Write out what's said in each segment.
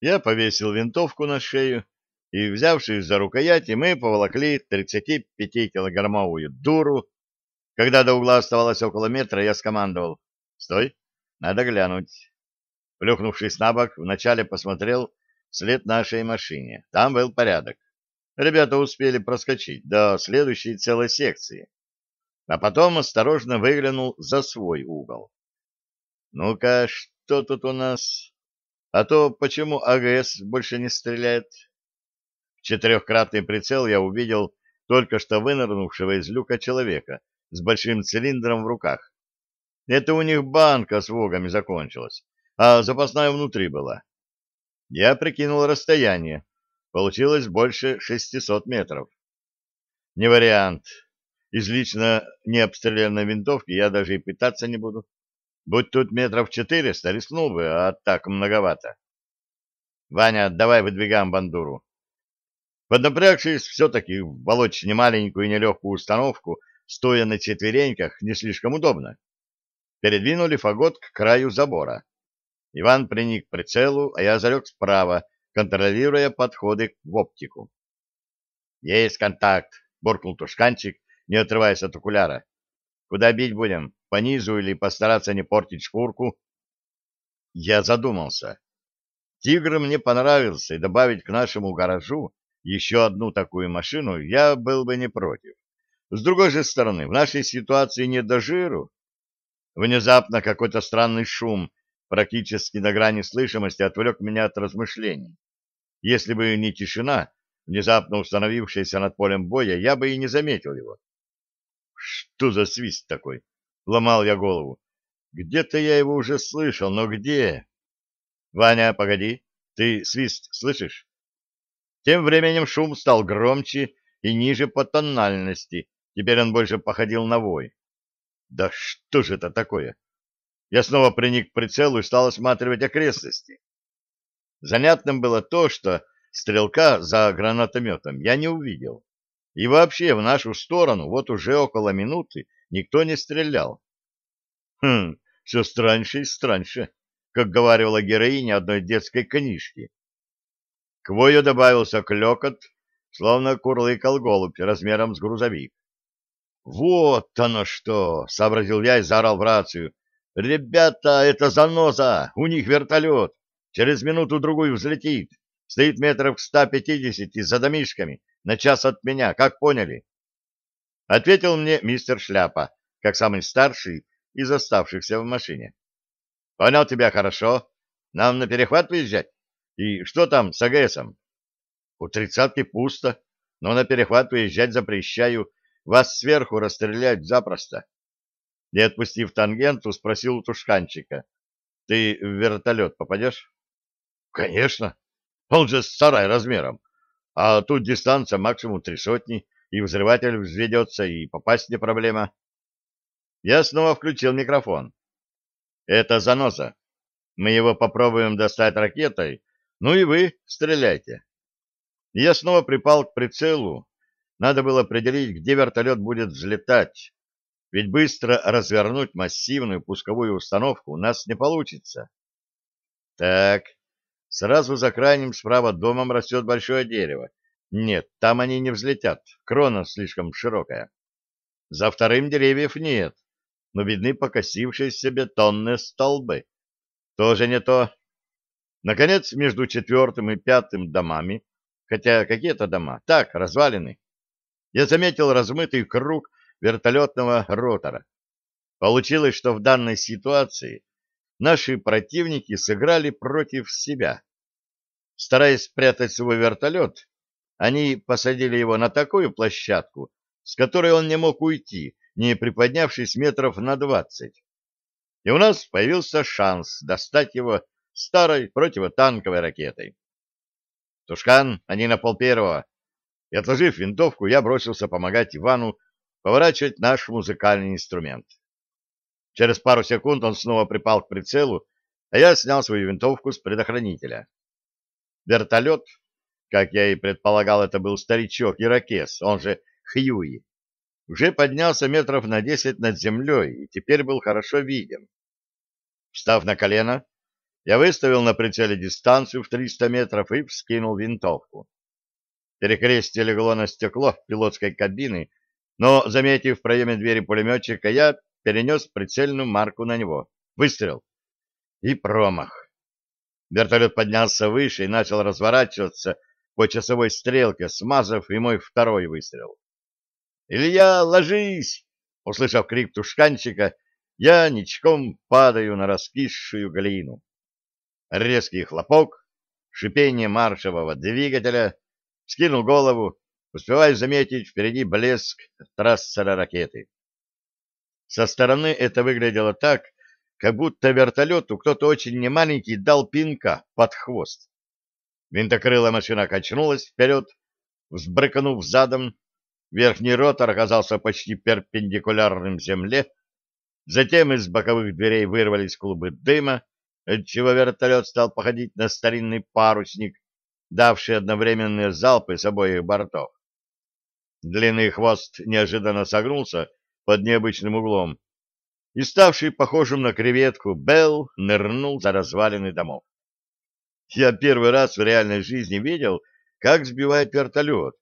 Я повесил винтовку на шею, и, взявшись за рукояти, мы поволокли 35-килограммовую дуру. Когда до угла оставалось около метра, я скомандовал. «Стой, надо глянуть». Плюхнувшись на бок, вначале посмотрел след нашей машине. Там был порядок. Ребята успели проскочить до следующей целой секции. А потом осторожно выглянул за свой угол. «Ну-ка, что тут у нас? А то почему АГС больше не стреляет?» В четырехкратный прицел я увидел только что вынырнувшего из люка человека с большим цилиндром в руках. Это у них банка с вогами закончилась, а запасная внутри была. Я прикинул расстояние. Получилось больше 600 метров. Не вариант. Из лично необстрелянной винтовки я даже и пытаться не буду. Будь тут метров 400, рискнул бы, а так многовато. Ваня, давай выдвигаем бандуру. Поднапрягшись все-таки волочь немаленькую и нелегкую установку, стоя на четвереньках, не слишком удобно. Передвинули фагот к краю забора. Иван приник к прицелу, а я залег справа, контролируя подходы в оптику. «Есть контакт!» — буркнул тушканчик, не отрываясь от окуляра. «Куда бить будем? По низу или постараться не портить шкурку?» Я задумался. «Тигр» мне понравился, и добавить к нашему гаражу еще одну такую машину я был бы не против. С другой же стороны, в нашей ситуации не до жиру. Внезапно какой-то странный шум практически на грани слышимости отвлек меня от размышлений. Если бы не тишина, внезапно установившаяся над полем боя, я бы и не заметил его. Что за свист такой? Ломал я голову. Где-то я его уже слышал, но где? Ваня, погоди, ты свист слышишь? Тем временем шум стал громче и ниже по тональности. Теперь он больше походил на вой. Да что же это такое? Я снова приник к прицелу и стал осматривать окрестности. Занятным было то, что стрелка за гранатометом я не увидел. И вообще в нашу сторону вот уже около минуты никто не стрелял. Хм, все страньше и страньше, как говорила героиня одной детской книжки. К вою добавился клекот, словно курлыкал голубь размером с грузовик. «Вот оно что!» — сообразил я и заорал в рацию. «Ребята, это заноза! У них вертолет! Через минуту-другую взлетит. Стоит метров ста пятидесяти за домишками, на час от меня, как поняли? Ответил мне мистер Шляпа, как самый старший из оставшихся в машине. Понял тебя хорошо. Нам на перехват выезжать? И что там с АГСом? У тридцатки пусто, но на перехват выезжать запрещаю. Вас сверху расстрелять запросто. Не отпустив тангенту, спросил у тушканчика. Ты в вертолет попадешь? Конечно. Он же сарай размером. А тут дистанция максимум три сотни, и взрыватель взведется, и попасть не проблема. Я снова включил микрофон. Это заноса. Мы его попробуем достать ракетой, ну и вы стреляйте. Я снова припал к прицелу. Надо было определить, где вертолет будет взлетать. Ведь быстро развернуть массивную пусковую установку у нас не получится. Так, Сразу за крайним справа домом растет большое дерево. Нет, там они не взлетят, крона слишком широкая. За вторым деревьев нет, но видны покосившиеся бетонные столбы. Тоже не то. Наконец, между четвертым и пятым домами, хотя какие-то дома, так, развалины, я заметил размытый круг вертолетного ротора. Получилось, что в данной ситуации наши противники сыграли против себя. Стараясь спрятать свой вертолет, они посадили его на такую площадку, с которой он не мог уйти, не приподнявшись метров на двадцать. И у нас появился шанс достать его старой противотанковой ракетой. Тушкан, они на пол первого. И отложив винтовку, я бросился помогать Ивану поворачивать наш музыкальный инструмент. Через пару секунд он снова припал к прицелу, а я снял свою винтовку с предохранителя. Вертолет, как я и предполагал, это был старичок-ирокез, он же Хьюи, уже поднялся метров на десять над землей и теперь был хорошо виден. Встав на колено, Я выставил на прицеле дистанцию в 300 метров и вскинул винтовку. Перекрестие легло на стекло пилотской кабины, но, заметив в проеме двери пулеметчика, я перенес прицельную марку на него. Выстрел. И промах. Вертолет поднялся выше и начал разворачиваться по часовой стрелке, смазав и мой второй выстрел. «Илья, ложись!» Услышав крик тушканчика, я ничком падаю на раскисшую глину. Резкий хлопок, шипение маршевого двигателя, скинул голову, успеваю заметить впереди блеск трассера ракеты. Со стороны это выглядело так, как будто вертолету кто-то очень немаленький дал пинка под хвост. Винтокрылая машина качнулась вперед, взбрыкнув задом, верхний ротор оказался почти перпендикулярным земле, затем из боковых дверей вырвались клубы дыма, отчего вертолет стал походить на старинный парусник, давший одновременные залпы с обоих бортов. Длинный хвост неожиданно согнулся под необычным углом, и, ставший похожим на креветку, Белл нырнул за развалины домов. Я первый раз в реальной жизни видел, как сбивает вертолет,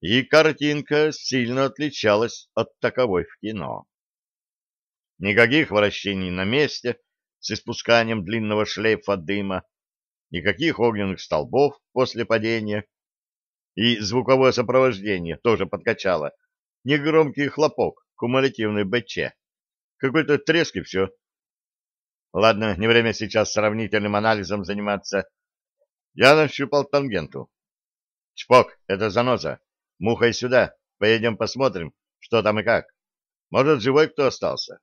и картинка сильно отличалась от таковой в кино. Никаких вращений на месте с испусканием длинного шлейфа дыма, никаких огненных столбов после падения, и звуковое сопровождение тоже подкачало, негромкий хлопок кумулятивной БЧ. Какой-то треск и все. Ладно, не время сейчас сравнительным анализом заниматься. Я нащупал тангенту. Чпок, это заноза. Мухой сюда. Поедем посмотрим, что там и как. Может, живой кто остался.